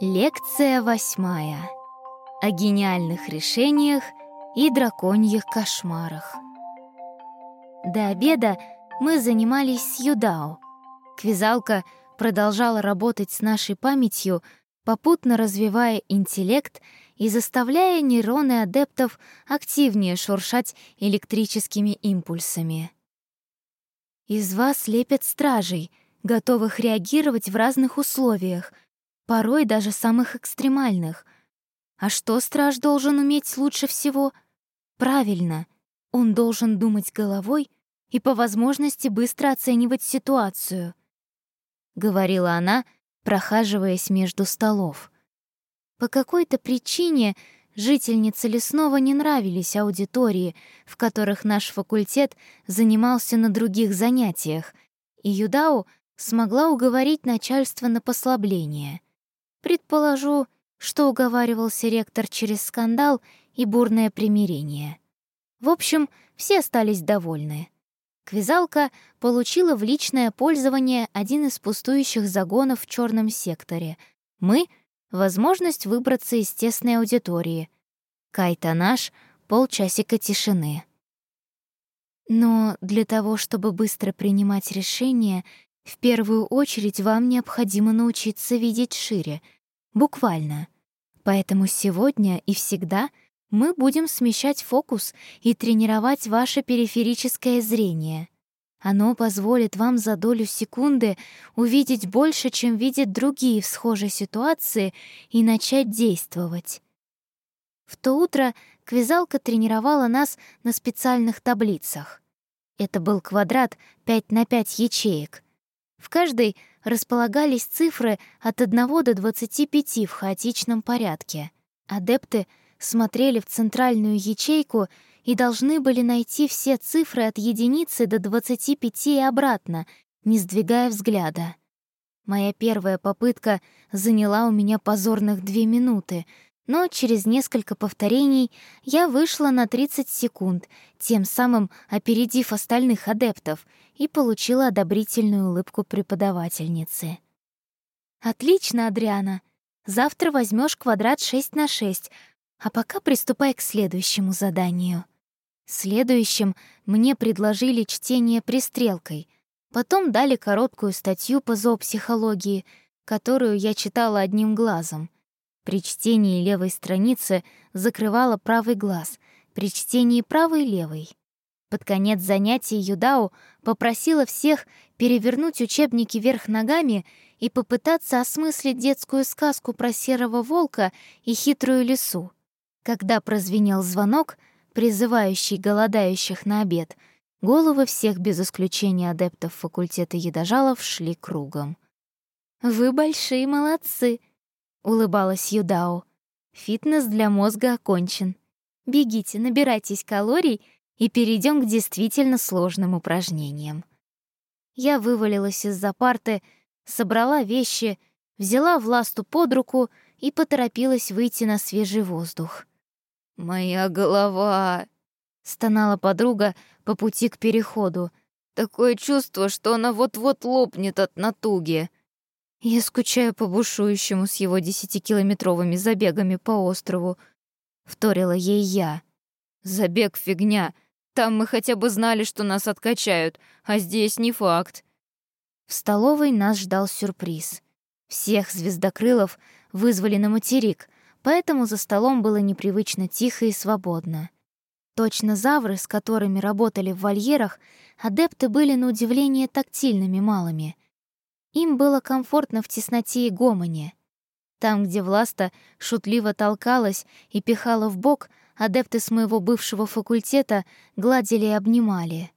Лекция восьмая. О гениальных решениях и драконьих кошмарах. До обеда мы занимались с Юдао. Квизалка продолжала работать с нашей памятью, попутно развивая интеллект и заставляя нейроны адептов активнее шуршать электрическими импульсами. Из вас лепят стражей, готовых реагировать в разных условиях — порой даже самых экстремальных. А что страж должен уметь лучше всего? Правильно, он должен думать головой и по возможности быстро оценивать ситуацию, — говорила она, прохаживаясь между столов. По какой-то причине жительнице Лесного не нравились аудитории, в которых наш факультет занимался на других занятиях, и Юдау смогла уговорить начальство на послабление — Предположу, что уговаривался ректор через скандал и бурное примирение. В общем, все остались довольны. Квизалка получила в личное пользование один из пустующих загонов в черном секторе. Мы — возможность выбраться из тесной аудитории. Кайта наш — полчасика тишины. Но для того, чтобы быстро принимать решения, в первую очередь вам необходимо научиться видеть шире, буквально. Поэтому сегодня и всегда мы будем смещать фокус и тренировать ваше периферическое зрение. Оно позволит вам за долю секунды увидеть больше, чем видят другие в схожей ситуации, и начать действовать. В то утро квизалка тренировала нас на специальных таблицах. Это был квадрат 5 на 5 ячеек — в каждой располагались цифры от 1 до 25 в хаотичном порядке. Адепты смотрели в центральную ячейку и должны были найти все цифры от единицы до 25 и обратно, не сдвигая взгляда. Моя первая попытка заняла у меня позорных две минуты — но через несколько повторений я вышла на 30 секунд, тем самым опередив остальных адептов, и получила одобрительную улыбку преподавательницы. «Отлично, Адриана. Завтра возьмешь квадрат 6 на 6, а пока приступай к следующему заданию». Следующим мне предложили чтение пристрелкой, потом дали короткую статью по зоопсихологии, которую я читала одним глазом — при чтении левой страницы закрывала правый глаз, при чтении правой — левой. Под конец занятия Юдао попросила всех перевернуть учебники вверх ногами и попытаться осмыслить детскую сказку про серого волка и хитрую лису. Когда прозвенел звонок, призывающий голодающих на обед, головы всех без исключения адептов факультета едожалов шли кругом. «Вы большие молодцы!» — улыбалась Юдао. «Фитнес для мозга окончен. Бегите, набирайтесь калорий и перейдем к действительно сложным упражнениям». Я вывалилась из-за парты, собрала вещи, взяла Власту под руку и поторопилась выйти на свежий воздух. «Моя голова!» — стонала подруга по пути к переходу. «Такое чувство, что она вот-вот лопнет от натуги». Я скучаю по бушующему с его десятикилометровыми забегами по острову. Вторила ей я. Забег — фигня. Там мы хотя бы знали, что нас откачают, а здесь не факт. В столовой нас ждал сюрприз. Всех звездокрылов вызвали на материк, поэтому за столом было непривычно тихо и свободно. Точно завры, с которыми работали в вольерах, адепты были на удивление тактильными малыми — им было комфортно в тесноте и гомоне. Там, где Власта шутливо толкалась и пихала в бок, адепты с моего бывшего факультета гладили и обнимали.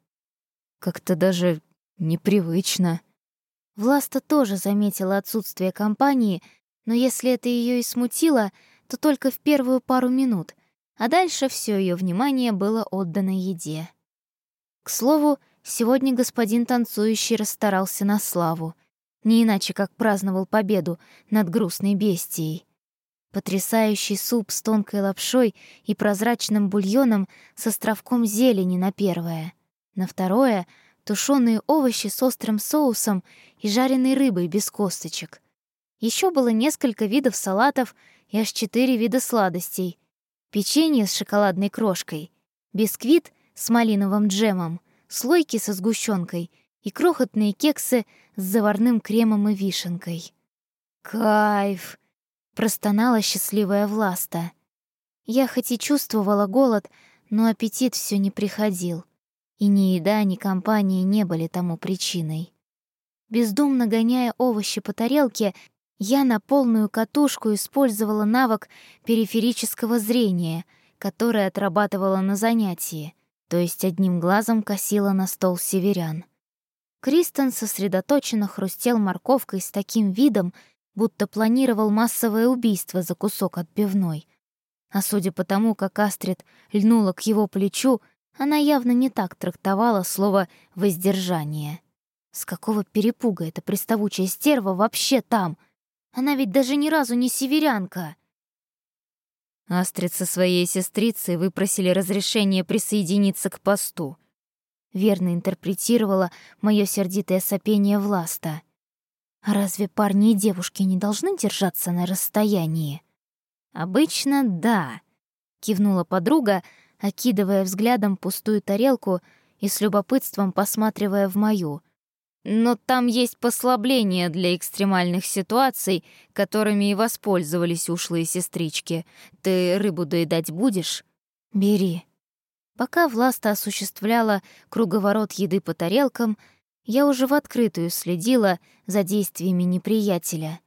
Как-то даже непривычно. Власта тоже заметила отсутствие компании, но если это ее и смутило, то только в первую пару минут, а дальше все ее внимание было отдано еде. К слову, сегодня господин танцующий расстарался на славу — не иначе как праздновал победу над грустной бестией. Потрясающий суп с тонкой лапшой и прозрачным бульоном с островком зелени на первое. На второе — тушеные овощи с острым соусом и жареной рыбой без косточек. Еще было несколько видов салатов и аж четыре вида сладостей. Печенье с шоколадной крошкой, бисквит с малиновым джемом, слойки со сгущенкой и крохотные кексы с заварным кремом и вишенкой. «Кайф!» — простонала счастливая Власта. Я хоть и чувствовала голод, но аппетит все не приходил. И ни еда, ни компания не были тому причиной. Бездумно гоняя овощи по тарелке, я на полную катушку использовала навык периферического зрения, который отрабатывала на занятии, то есть одним глазом косила на стол северян. Кристен сосредоточенно хрустел морковкой с таким видом, будто планировал массовое убийство за кусок отбивной. А судя по тому, как Астрид льнула к его плечу, она явно не так трактовала слово «воздержание». С какого перепуга эта приставучая стерва вообще там — она ведь даже ни разу не северянка. Астрид со своей сестрицей выпросили разрешение присоединиться к посту. Верно интерпретировала мое сердитое сопение Власта. Разве парни и девушки не должны держаться на расстоянии? Обычно да, кивнула подруга, окидывая взглядом пустую тарелку и с любопытством посматривая в мою — но там есть послабления для экстремальных ситуаций, которыми и воспользовались ушлые сестрички. Ты рыбу доедать будешь? Бери. Пока Власта осуществляла круговорот еды по тарелкам, я уже в открытую следила за действиями неприятеля.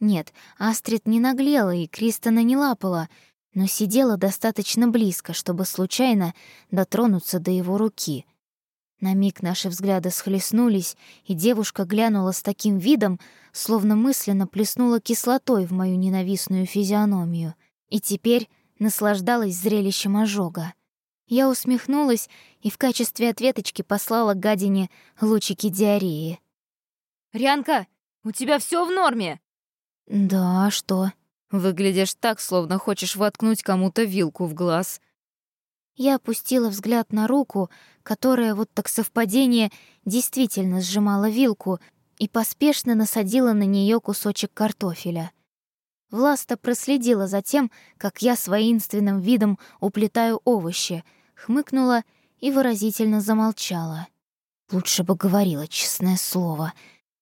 Нет, Астрид не наглела и Кристона не лапала, но сидела достаточно близко, чтобы случайно дотронуться до его руки — на миг наши взгляды схлестнулись, и девушка глянула с таким видом, словно мысленно плеснула кислотой в мою ненавистную физиономию, и теперь наслаждалась зрелищем ожога. Я усмехнулась и в качестве ответочки послала гадине лучики диареи. «Рянка, у тебя все в норме?» «Да, а что?» «Выглядишь так, словно хочешь воткнуть кому-то вилку в глаз», я опустила взгляд на руку, которая, вот так совпадение, действительно сжимала вилку и поспешно насадила на нее кусочек картофеля. Власта проследила за тем, как я с воинственным видом уплетаю овощи, хмыкнула и выразительно замолчала. Лучше бы говорила, честное слово.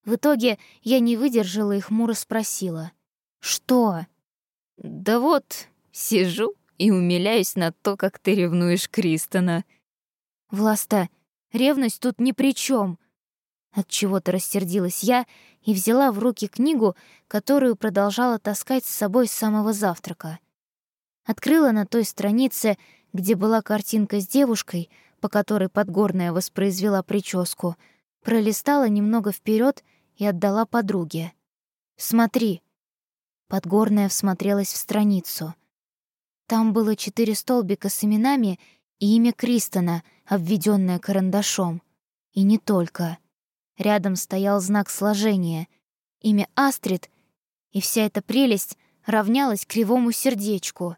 В итоге я не выдержала и хмуро спросила. «Что?» «Да вот, сижу и умиляюсь на то, как ты ревнуешь Кристона». «Власта, ревность тут ни при чем. От чего-то рассердилась я и взяла в руки книгу, которую продолжала таскать с собой с самого завтрака. Открыла на той странице, где была картинка с девушкой, по которой Подгорная воспроизвела прическу, пролистала немного вперед и отдала подруге. «Смотри». Подгорная всмотрелась в страницу — там было четыре столбика с именами и имя Кристона, обведенное карандашом. И не только. Рядом стоял знак сложения. Имя Астрид, и вся эта прелесть равнялась кривому сердечку.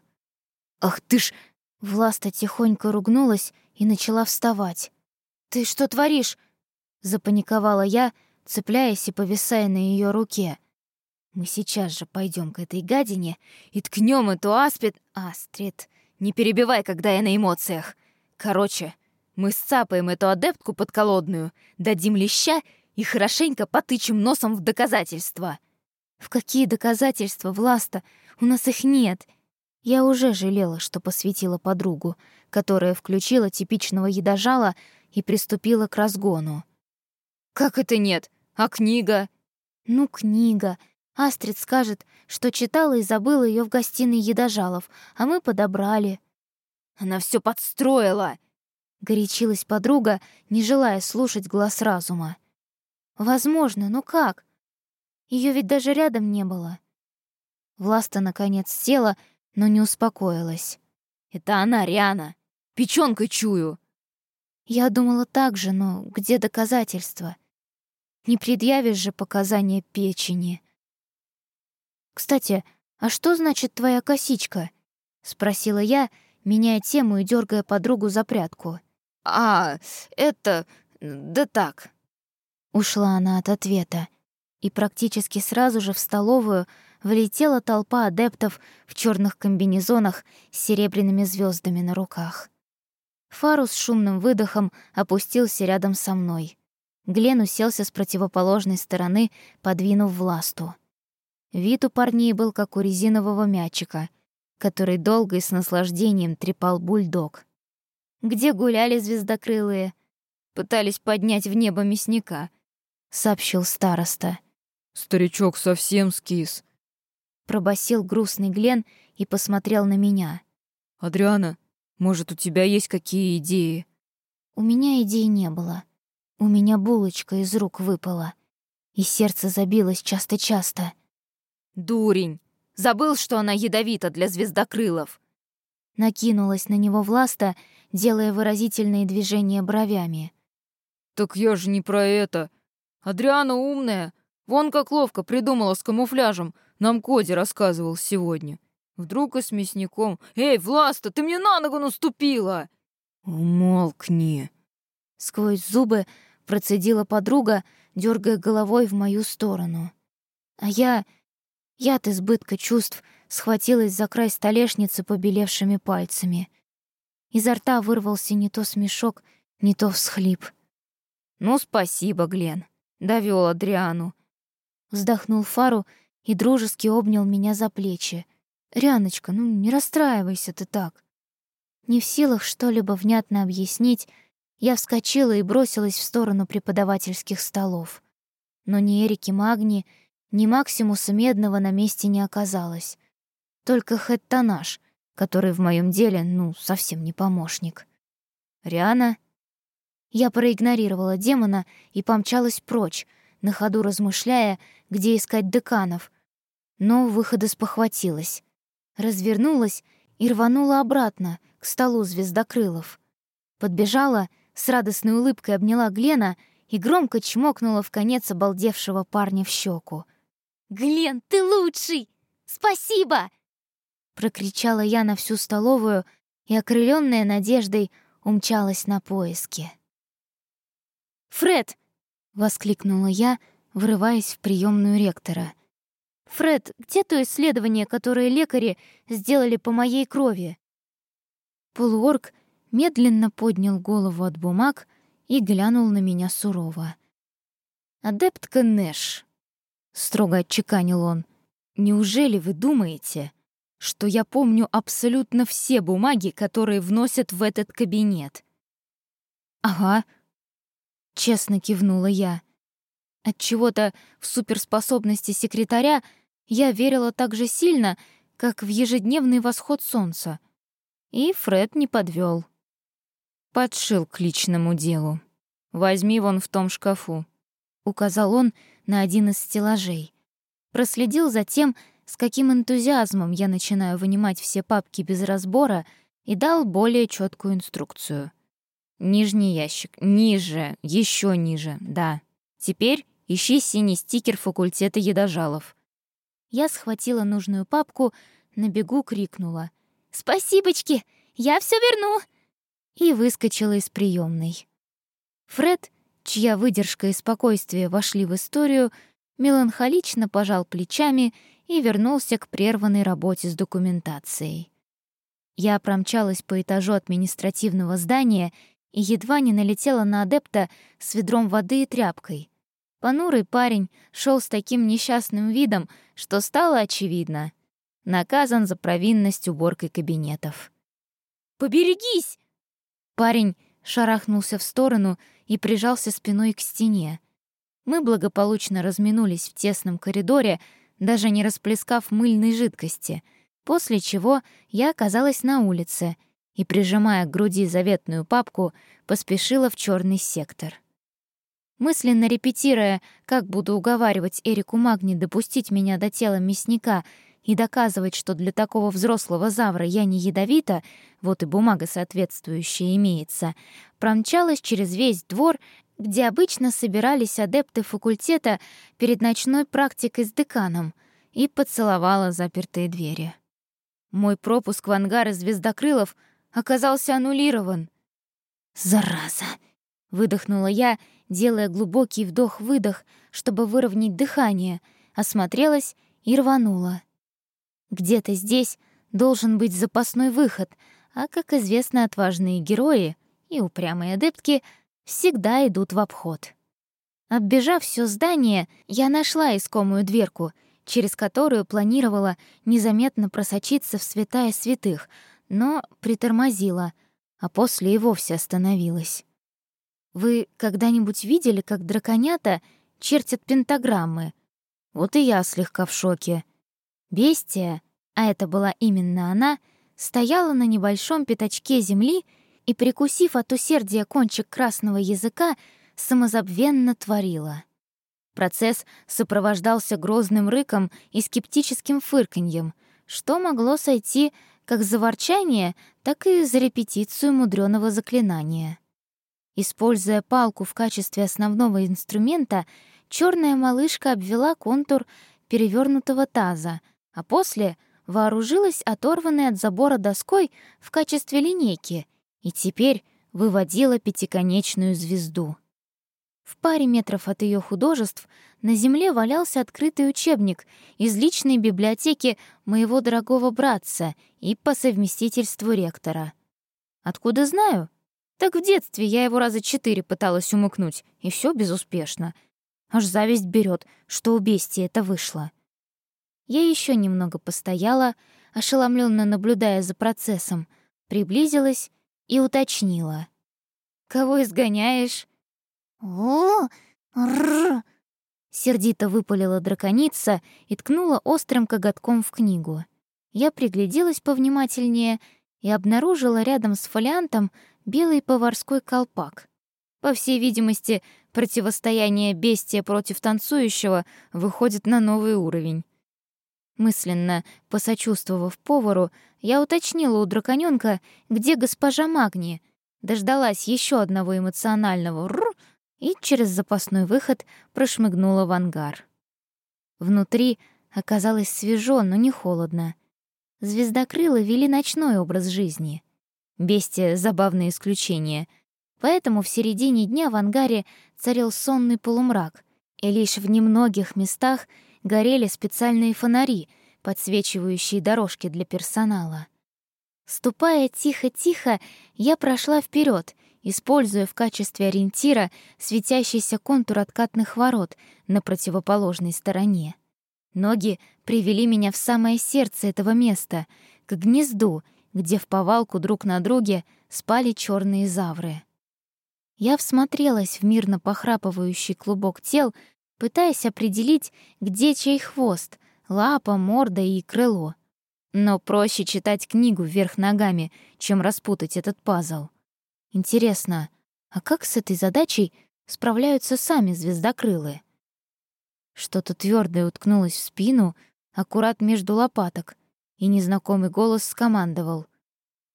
«Ах ты ж!» Власта тихонько ругнулась и начала вставать. «Ты что творишь?» — запаниковала я, цепляясь и повисая на ее руке. Мы сейчас же пойдем к этой гадине и ткнем эту аспид... Астрид, не перебивай, когда я на эмоциях. Короче, мы сцапаем эту адептку подколодную, дадим леща и хорошенько потычем носом в доказательства. В какие доказательства, Власта? У нас их нет. Я уже жалела, что посвятила подругу, которая включила типичного едожала и приступила к разгону. «Как это нет? А книга?» «Ну, книга. Астрид скажет, что читала и забыла ее в гостиной едожалов, а мы подобрали. Она все подстроила, горячилась подруга, не желая слушать глаз разума. Возможно, но как? Ее ведь даже рядом не было. Власта наконец села, но не успокоилась. Это она, Риана. Печёнкой чую. Я думала так же, но где доказательства? Не предъявишь же показания печени. «Кстати, а что значит твоя косичка?» — спросила я, меняя тему и дергая подругу за прядку. «А, это... да так». Ушла она от ответа. И практически сразу же в столовую влетела толпа адептов в черных комбинезонах с серебряными звездами на руках. Фарус с шумным выдохом опустился рядом со мной. Глен уселся с противоположной стороны, подвинув власту. Вид у парней был как у резинового мячика, который долго и с наслаждением трепал бульдог. «Где гуляли звездокрылые?» «Пытались поднять в небо мясника», — сообщил староста. «Старичок совсем скис», — пробасил грустный Глен и посмотрел на меня. «Адриана, может, у тебя есть какие идеи?» У меня идей не было. У меня булочка из рук выпала, и сердце забилось часто-часто. «Дурень! Забыл, что она ядовита для звездокрылов!» Накинулась на него Власта, делая выразительные движения бровями. «Так я же не про это. Адриана умная. Вон как ловко придумала с камуфляжем. Нам Коди рассказывал сегодня. Вдруг и с мясником. Эй, Власта, ты мне на ногу наступила!» «Умолкни!» Сквозь зубы процедила подруга, дергая головой в мою сторону. А я я от избытка чувств схватилась за край столешницы побелевшими пальцами. Изо рта вырвался не то смешок, не то всхлип. «Ну, спасибо, Глен. Довёл Адриану». Вздохнул Фару и дружески обнял меня за плечи. «Ряночка, ну не расстраивайся ты так». Не в силах что-либо внятно объяснить, я вскочила и бросилась в сторону преподавательских столов. Но ни Эрики Магни, ни Максимуса Медного на месте не оказалось. Только Хэттанаш, который в моем деле, ну, совсем не помощник. Риана... Я проигнорировала демона и помчалась прочь, на ходу размышляя, где искать деканов. Но выхода спохватилась. Развернулась и рванула обратно, к столу звездокрылов. Подбежала, с радостной улыбкой обняла Глена и громко чмокнула в конец обалдевшего парня в щеку. «Глен, ты лучший! Спасибо!» Прокричала я на всю столовую и, окрыленная надеждой, умчалась на поиски. «Фред!» — воскликнула я, врываясь в приемную ректора. «Фред, где то исследование, которое лекари сделали по моей крови?» Полуорг медленно поднял голову от бумаг и глянул на меня сурово. «Адептка Нэш, строго отчеканил он. Неужели вы думаете, что я помню абсолютно все бумаги, которые вносят в этот кабинет? Ага, честно кивнула я. От чего-то в суперспособности секретаря я верила так же сильно, как в ежедневный восход солнца. И Фред не подвел. Подшил к личному делу. Возьми вон в том шкафу указал он на один из стеллажей. Проследил за тем, с каким энтузиазмом я начинаю вынимать все папки без разбора, и дал более четкую инструкцию. Нижний ящик, ниже, еще ниже, да. Теперь ищи синий стикер факультета едожалов. Я схватила нужную папку, на бегу крикнула. «Спасибочки! Я все верну!» И выскочила из приемной. Фред чья выдержка и спокойствие вошли в историю, меланхолично пожал плечами и вернулся к прерванной работе с документацией. Я промчалась по этажу административного здания и едва не налетела на адепта с ведром воды и тряпкой. Понурый парень шел с таким несчастным видом, что стало очевидно. Наказан за провинность уборкой кабинетов. «Поберегись!» Парень шарахнулся в сторону и прижался спиной к стене. Мы благополучно разминулись в тесном коридоре, даже не расплескав мыльной жидкости, после чего я оказалась на улице и, прижимая к груди заветную папку, поспешила в черный сектор. Мысленно репетируя, как буду уговаривать Эрику Магни допустить меня до тела мясника и доказывать, что для такого взрослого завра я не ядовита, вот и бумага соответствующая имеется, промчалась через весь двор, где обычно собирались адепты факультета перед ночной практикой с деканом, и поцеловала запертые двери. Мой пропуск в ангары звездокрылов оказался аннулирован. «Зараза!» — выдохнула я, делая глубокий вдох-выдох, чтобы выровнять дыхание, осмотрелась и рванула. Где-то здесь должен быть запасной выход, а, как известно, отважные герои и упрямые адептки всегда идут в обход. Оббежав все здание, я нашла искомую дверку, через которую планировала незаметно просочиться в святая святых, но притормозила, а после и вовсе остановилась. Вы когда-нибудь видели, как драконята чертят пентаграммы? Вот и я слегка в шоке. Бестия, а это была именно она, стояла на небольшом пятачке земли и, прикусив от усердия кончик красного языка, самозабвенно творила. Процесс сопровождался грозным рыком и скептическим фырканьем, что могло сойти как за ворчание, так и за репетицию мудреного заклинания. Используя палку в качестве основного инструмента, черная малышка обвела контур перевернутого таза, а после вооружилась оторванной от забора доской в качестве линейки и теперь выводила пятиконечную звезду. В паре метров от ее художеств на земле валялся открытый учебник из личной библиотеки моего дорогого братца и по совместительству ректора. Откуда знаю? Так в детстве я его раза четыре пыталась умыкнуть, и все безуспешно. Аж зависть берет, что у бестии это вышло. Я еще немного постояла, ошеломленно наблюдая за процессом, приблизилась и уточнила. «Кого изгоняешь?» «О, рррр!» Сердито выпалила драконица и ткнула острым коготком в книгу. Я пригляделась повнимательнее и обнаружила рядом с фолиантом белый поварской колпак. По всей видимости, противостояние бестия против танцующего выходит на новый уровень. Мысленно посочувствовав повару, я уточнила у драконёнка, где госпожа Магни, дождалась еще одного эмоционального «р» и через запасной выход прошмыгнула в ангар. Внутри оказалось свежо, но не холодно. Звездокрылы вели ночной образ жизни. Бестия — забавное исключение. Поэтому в середине дня в ангаре царил сонный полумрак, и лишь в немногих местах горели специальные фонари, подсвечивающие дорожки для персонала. Ступая тихо-тихо, я прошла вперед, используя в качестве ориентира светящийся контур откатных ворот на противоположной стороне. Ноги привели меня в самое сердце этого места, к гнезду — где в повалку друг на друге спали черные завры. Я всмотрелась в мирно похрапывающий клубок тел, пытаясь определить, где чей хвост, лапа, морда и крыло. Но проще читать книгу вверх ногами, чем распутать этот пазл. Интересно, а как с этой задачей справляются сами звездокрылы? Что-то твердое уткнулось в спину, аккурат между лопаток — и незнакомый голос скомандовал.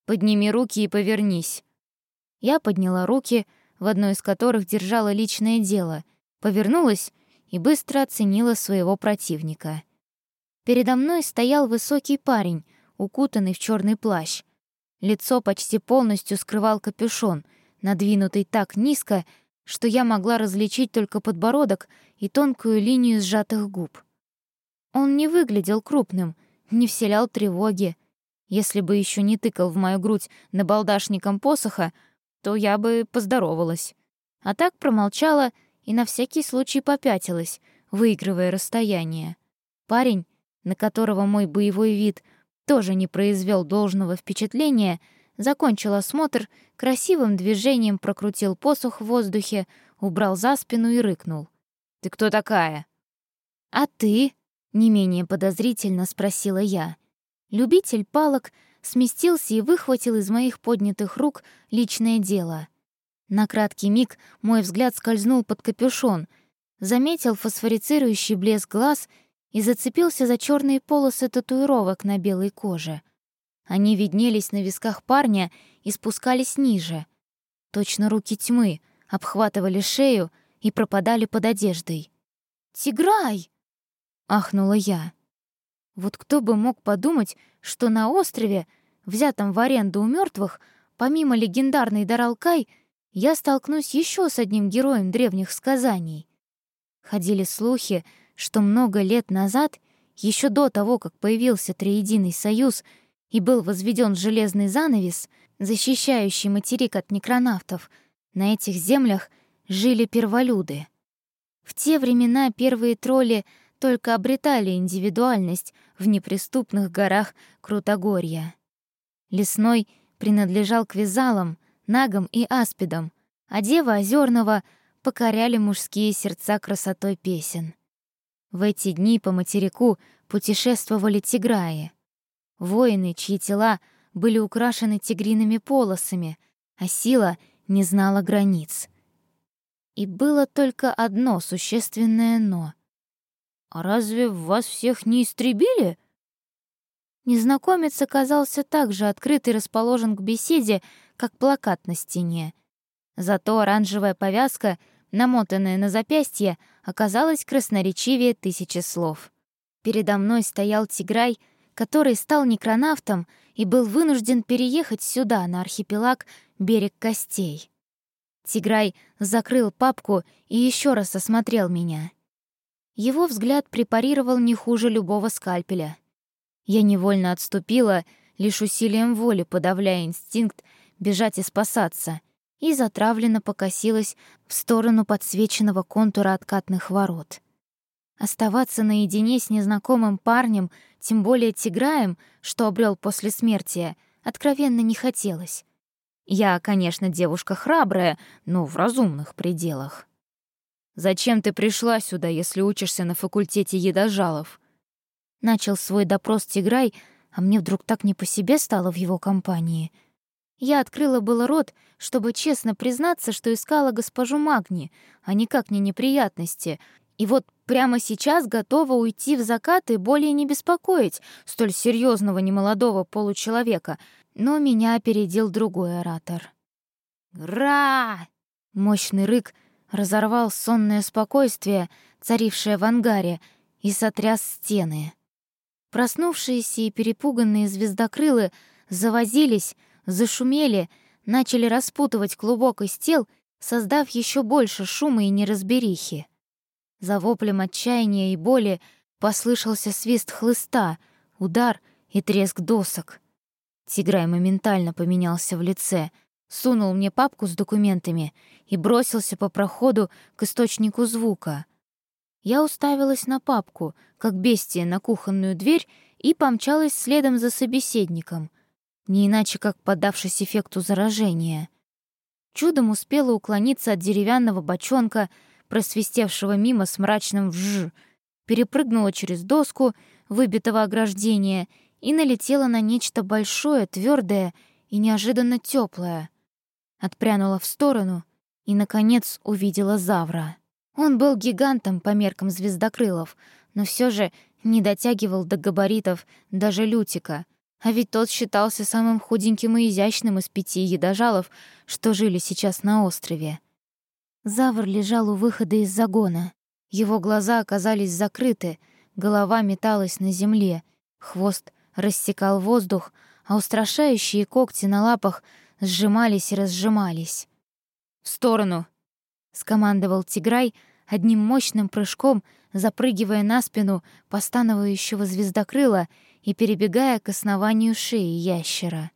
«Подними руки и повернись». Я подняла руки, в одной из которых держала личное дело, повернулась и быстро оценила своего противника. Передо мной стоял высокий парень, укутанный в черный плащ. Лицо почти полностью скрывал капюшон, надвинутый так низко, что я могла различить только подбородок и тонкую линию сжатых губ. Он не выглядел крупным, не вселял тревоги. Если бы еще не тыкал в мою грудь набалдашником посоха, то я бы поздоровалась. А так промолчала и на всякий случай попятилась, выигрывая расстояние. Парень, на которого мой боевой вид тоже не произвел должного впечатления, закончил осмотр, красивым движением прокрутил посох в воздухе, убрал за спину и рыкнул. «Ты кто такая?» «А ты?» Не менее подозрительно спросила я. Любитель палок сместился и выхватил из моих поднятых рук личное дело. На краткий миг мой взгляд скользнул под капюшон, заметил фосфорицирующий блеск глаз и зацепился за черные полосы татуировок на белой коже. Они виднелись на висках парня и спускались ниже. Точно руки тьмы обхватывали шею и пропадали под одеждой. «Тиграй!» ахнула я. Вот кто бы мог подумать, что на острове, взятом в аренду у мертвых, помимо легендарной Даралкай, я столкнусь еще с одним героем древних сказаний. Ходили слухи, что много лет назад, еще до того, как появился Триединый Союз и был возведен железный занавес, защищающий материк от некронавтов, на этих землях жили перволюды. В те времена первые тролли только обретали индивидуальность в неприступных горах Крутогорья. Лесной принадлежал к визалам, нагам и аспидам, а дева Озерного покоряли мужские сердца красотой песен. В эти дни по материку путешествовали тиграи. Воины, чьи тела были украшены тигриными полосами, а сила не знала границ. И было только одно существенное «но». «А разве вас всех не истребили?» Незнакомец оказался так же открыт и расположен к беседе, как плакат на стене. Зато оранжевая повязка, намотанная на запястье, оказалась красноречивее тысячи слов. Передо мной стоял Тиграй, который стал некронавтом и был вынужден переехать сюда, на архипелаг Берег Костей. Тиграй закрыл папку и еще раз осмотрел меня. Его взгляд препарировал не хуже любого скальпеля. Я невольно отступила, лишь усилием воли подавляя инстинкт бежать и спасаться, и затравленно покосилась в сторону подсвеченного контура откатных ворот. Оставаться наедине с незнакомым парнем, тем более тиграем, что обрел после смерти, откровенно не хотелось. Я, конечно, девушка храбрая, но в разумных пределах. «Зачем ты пришла сюда, если учишься на факультете едожалов?» Начал свой допрос Тиграй, а мне вдруг так не по себе стало в его компании. Я открыла было рот, чтобы честно признаться, что искала госпожу Магни, а никак не неприятности, и вот прямо сейчас готова уйти в закат и более не беспокоить столь серьезного немолодого получеловека — но меня опередил другой оратор. «Гра!» Мощный рык разорвал сонное спокойствие, царившее в ангаре, и сотряс стены. Проснувшиеся и перепуганные звездокрылы завозились, зашумели, начали распутывать клубок из тел, создав еще больше шума и неразберихи. За воплем отчаяния и боли послышался свист хлыста, удар и треск досок. Тиграй моментально поменялся в лице, сунул мне папку с документами и бросился по проходу к источнику звука. Я уставилась на папку, как бестия на кухонную дверь, и помчалась следом за собеседником, не иначе как поддавшись эффекту заражения. Чудом успела уклониться от деревянного бочонка, просвистевшего мимо с мрачным «вжж», перепрыгнула через доску выбитого ограждения и налетела на нечто большое, твердое и неожиданно теплое. Отпрянула в сторону и, наконец, увидела Завра. Он был гигантом по меркам звездокрылов, но все же не дотягивал до габаритов даже Лютика, а ведь тот считался самым худеньким и изящным из пяти едожалов, что жили сейчас на острове. Завр лежал у выхода из загона. Его глаза оказались закрыты, голова металась на земле, хвост рассекал воздух, а устрашающие когти на лапах сжимались и разжимались. «В сторону!» — скомандовал Тиграй, одним мощным прыжком запрыгивая на спину постановающего звездокрыла и перебегая к основанию шеи ящера.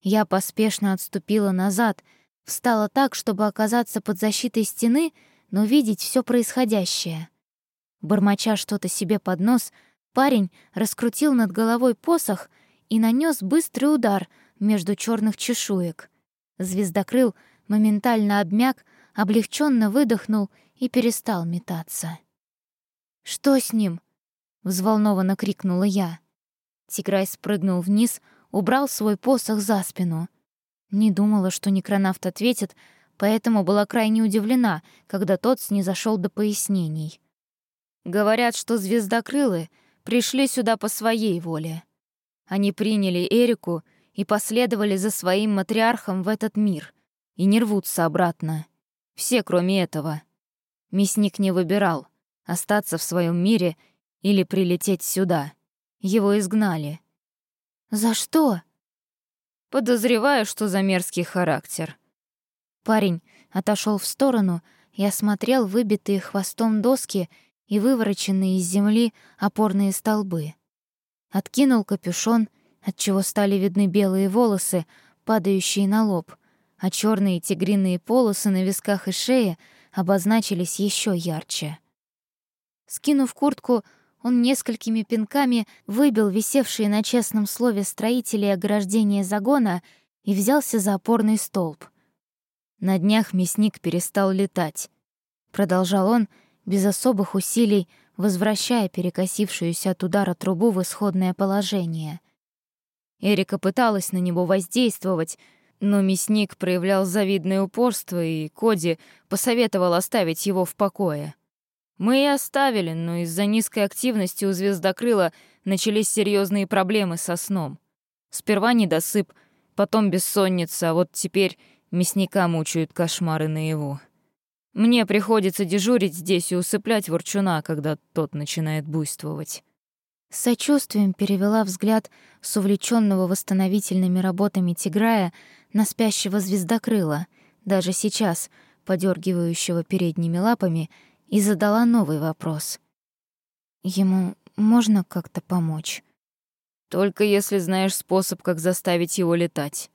Я поспешно отступила назад, встала так, чтобы оказаться под защитой стены, но видеть все происходящее. Бормоча что-то себе под нос — Парень раскрутил над головой посох и нанес быстрый удар между черных чешуек. Звездокрыл моментально обмяк, облегченно выдохнул и перестал метаться. «Что с ним?» — взволнованно крикнула я. Тиграй спрыгнул вниз, убрал свой посох за спину. Не думала, что некронавт ответит, поэтому была крайне удивлена, когда тот снизошел до пояснений. «Говорят, что звездокрылы — пришли сюда по своей воле. Они приняли Эрику и последовали за своим матриархом в этот мир и не рвутся обратно. Все, кроме этого. Мясник не выбирал, остаться в своем мире или прилететь сюда. Его изгнали. «За что?» «Подозреваю, что за мерзкий характер». Парень отошел в сторону и осмотрел выбитые хвостом доски и вывороченные из земли опорные столбы. Откинул капюшон, отчего стали видны белые волосы, падающие на лоб, а черные тигриные полосы на висках и шее обозначились еще ярче. Скинув куртку, он несколькими пинками выбил висевшие на честном слове строителей ограждения загона и взялся за опорный столб. На днях мясник перестал летать. Продолжал он, без особых усилий, возвращая перекосившуюся от удара трубу в исходное положение. Эрика пыталась на него воздействовать, но мясник проявлял завидное упорство, и Коди посоветовал оставить его в покое. Мы и оставили, но из-за низкой активности у звездокрыла начались серьезные проблемы со сном. Сперва недосып, потом бессонница, а вот теперь мясника мучают кошмары наяву. Мне приходится дежурить здесь и усыплять ворчуна, когда тот начинает буйствовать. Сочувствием перевела взгляд с увлеченного восстановительными работами Тиграя на спящего звездокрыла, даже сейчас подергивающего передними лапами, и задала новый вопрос. Ему можно как-то помочь? Только если знаешь способ, как заставить его летать.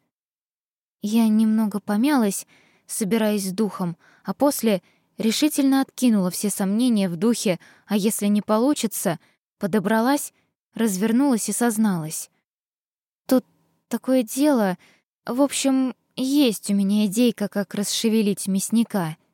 Я немного помялась, собираясь с духом, а после решительно откинула все сомнения в духе, а если не получится, подобралась, развернулась и созналась. Тут такое дело, в общем, есть у меня идейка, как расшевелить мясника —